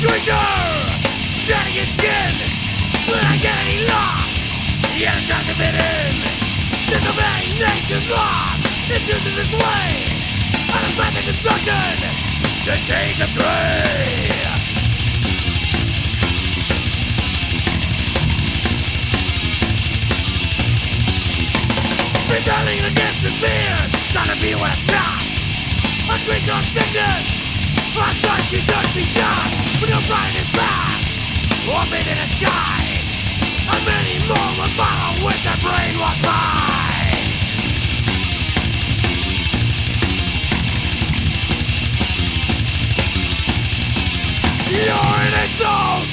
Traitor! shedding its skin With getting lost. Yet it tries to fit in Disobeying nature's laws It chooses its way On a path of destruction. To shades of grey Rebelling against its fears Trying to be what it's not. A creature of sickness she should be shot. When your pride is past, orbit in the sky. And many more will follow with their brainwashed minds. You're an insult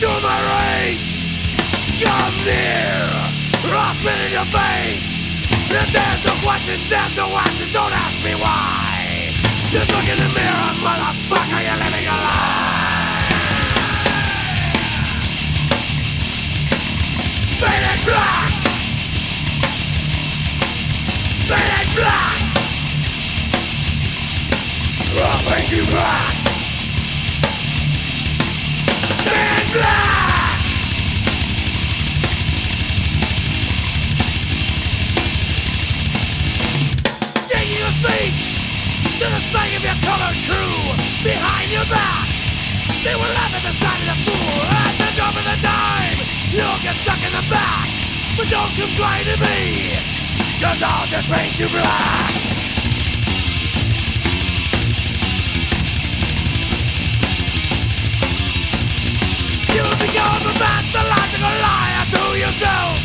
to my race. Come near, I'll spit in your face. If there's no questions, there's no answers. Don't ask me why. Just look in the mirror, motherfucker. You're living a lie. Faded black. Faded black. I'll paint you black. Faded black. Speech to the slang of your colored crew behind your back. They will laugh at the sight of the fool at the drop of the dime. You'll get stuck in the back, but don't complain to me, cause I'll just paint you black. You'll become a pathological liar to yourself.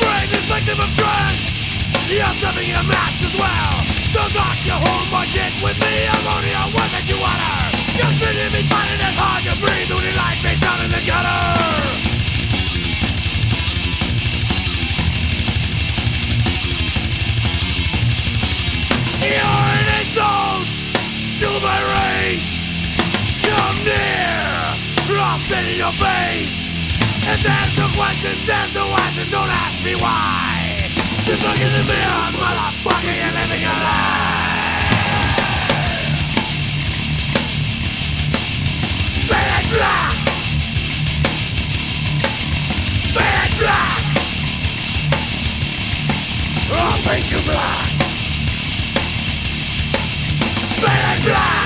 Brainless victim of trance. You're in a mask as well. Don't talk your whole budget with me. I'm only a one that you honor. Consider me finding it hard to breathe when you like me down in the gutter. You're an insult to my race. Come near, I'll spit in your face. If there's no questions, there's no answers. Don't ask me why. Just look in the mirror, motherfucker. You're living a lie. Paint you black, But I'm.